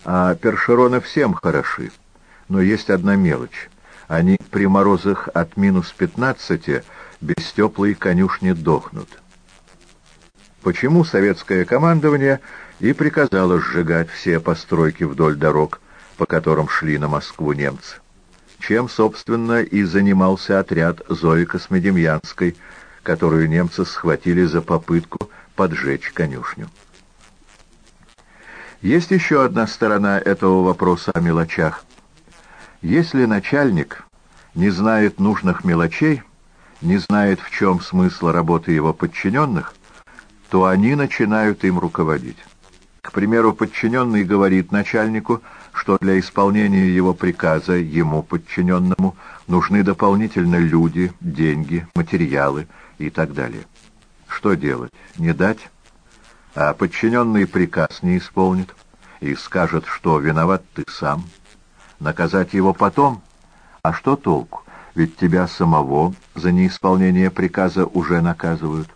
А першероны всем хороши, но есть одна мелочь. Они при морозах от минус 15 без теплой конюшни дохнут. Почему советское командование и приказало сжигать все постройки вдоль дорог, по которым шли на Москву немцы? чем, собственно, и занимался отряд Зои Космодемьянской, которую немцы схватили за попытку поджечь конюшню. Есть еще одна сторона этого вопроса о мелочах. Если начальник не знает нужных мелочей, не знает, в чем смысл работы его подчиненных, то они начинают им руководить. К примеру, подчиненный говорит начальнику, что для исполнения его приказа ему, подчиненному, нужны дополнительно люди, деньги, материалы и так далее. Что делать? Не дать? А подчиненный приказ не исполнит и скажет, что виноват ты сам. Наказать его потом? А что толку? Ведь тебя самого за неисполнение приказа уже наказывают.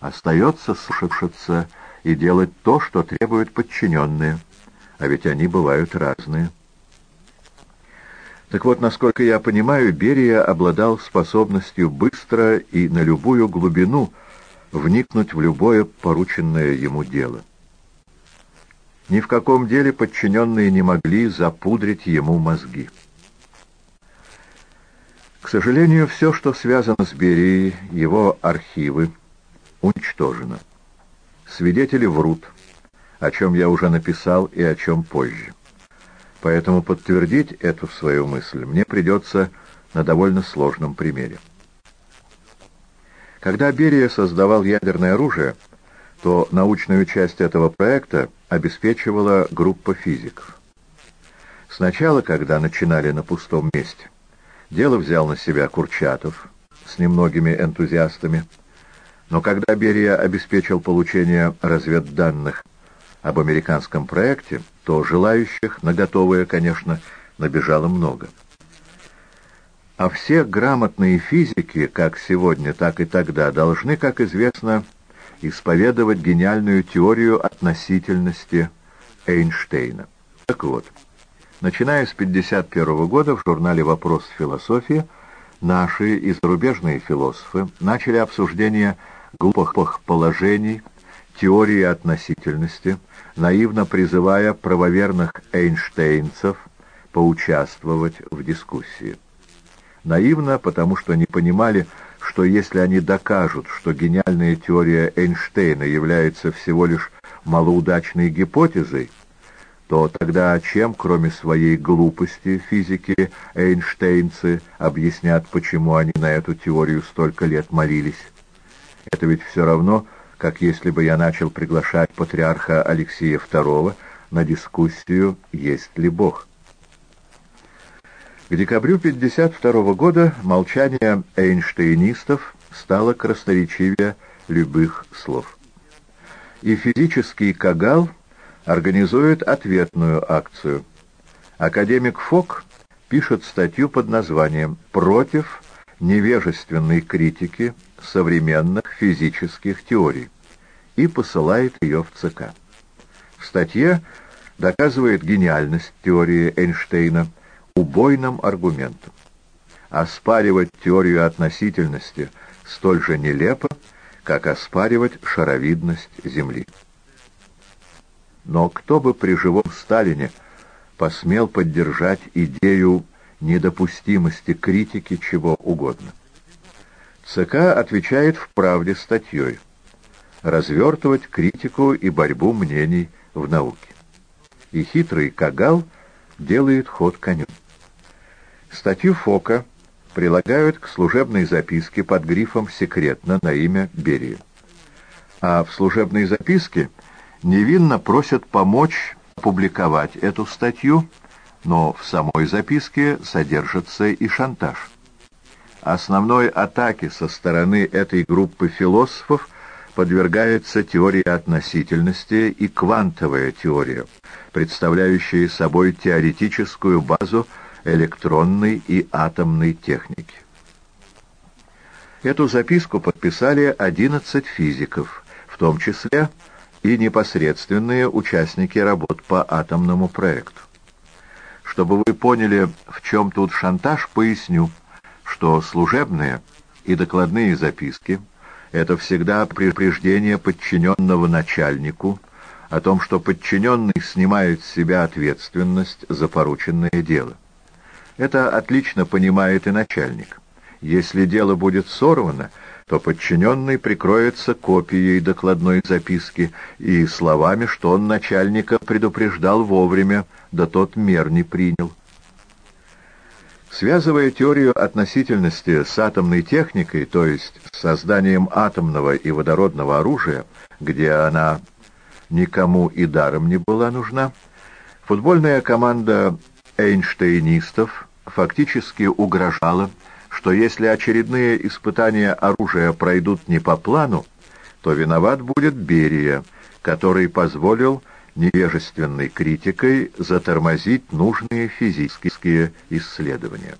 Остается слушаться и делать то, что требуют подчиненные а ведь они бывают разные. Так вот, насколько я понимаю, Берия обладал способностью быстро и на любую глубину вникнуть в любое порученное ему дело. Ни в каком деле подчиненные не могли запудрить ему мозги. К сожалению, все, что связано с Берией, его архивы, уничтожена. Свидетели врут, о чем я уже написал и о чем позже. Поэтому подтвердить эту свою мысль мне придется на довольно сложном примере. Когда Берия создавал ядерное оружие, то научную часть этого проекта обеспечивала группа физиков. Сначала, когда начинали на пустом месте, дело взял на себя Курчатов с немногими энтузиастами, но когда Берия обеспечил получение разведданных об американском проекте, то желающих, на готовые, конечно, набежало много. А все грамотные физики, как сегодня, так и тогда, должны, как известно, исповедовать гениальную теорию относительности Эйнштейна. Так вот, начиная с 1951 года в журнале «Вопрос философии» наши и зарубежные философы начали обсуждение глупых положений, теории относительности, наивно призывая правоверных эйнштейнцев поучаствовать в дискуссии. Наивно, потому что не понимали, что если они докажут, что гениальная теория Эйнштейна является всего лишь малоудачной гипотезой, то тогда чем, кроме своей глупости, физики Эйнштейнцы объяснят, почему они на эту теорию столько лет молились? Это ведь все равно, как если бы я начал приглашать патриарха Алексея II на дискуссию «Есть ли Бог?». К декабрю 1952 года молчание эйнштейнистов стало красноречивее любых слов. И физический Кагал организует ответную акцию. Академик Фок пишет статью под названием «Против невежественной критики современных физических теорий» и посылает ее в ЦК. В статье доказывает гениальность теории Эйнштейна убойным аргументом. Оспаривать теорию относительности столь же нелепо, как оспаривать шаровидность Земли. Но кто бы при живом Сталине посмел поддержать идею недопустимости критики чего угодно? ЦК отвечает в правде статьей развертывать критику и борьбу мнений в науке. И хитрый Кагал делает ход коню. Статью Фока прилагают к служебной записке под грифом «Секретно» на имя Берия. А в служебной записке невинно просят помочь опубликовать эту статью, но в самой записке содержится и шантаж. Основной атаке со стороны этой группы философов подвергается теория относительности и квантовая теория, представляющие собой теоретическую базу электронной и атомной техники. Эту записку подписали 11 физиков, в том числе и непосредственные участники работ по атомному проекту. Чтобы вы поняли, в чем тут шантаж, поясню, что служебные и докладные записки – это всегда предупреждение подчиненного начальнику о том, что подчиненный снимает с себя ответственность за порученное дело. Это отлично понимает и начальник. Если дело будет сорвано, то подчиненный прикроется копией докладной записки и словами, что он начальника предупреждал вовремя, да тот мер не принял. Связывая теорию относительности с атомной техникой, то есть с созданием атомного и водородного оружия, где она никому и даром не была нужна, футбольная команда эйнштейнистов фактически угрожала, что если очередные испытания оружия пройдут не по плану, то виноват будет Берия, который позволил невежественной критикой затормозить нужные физические исследования.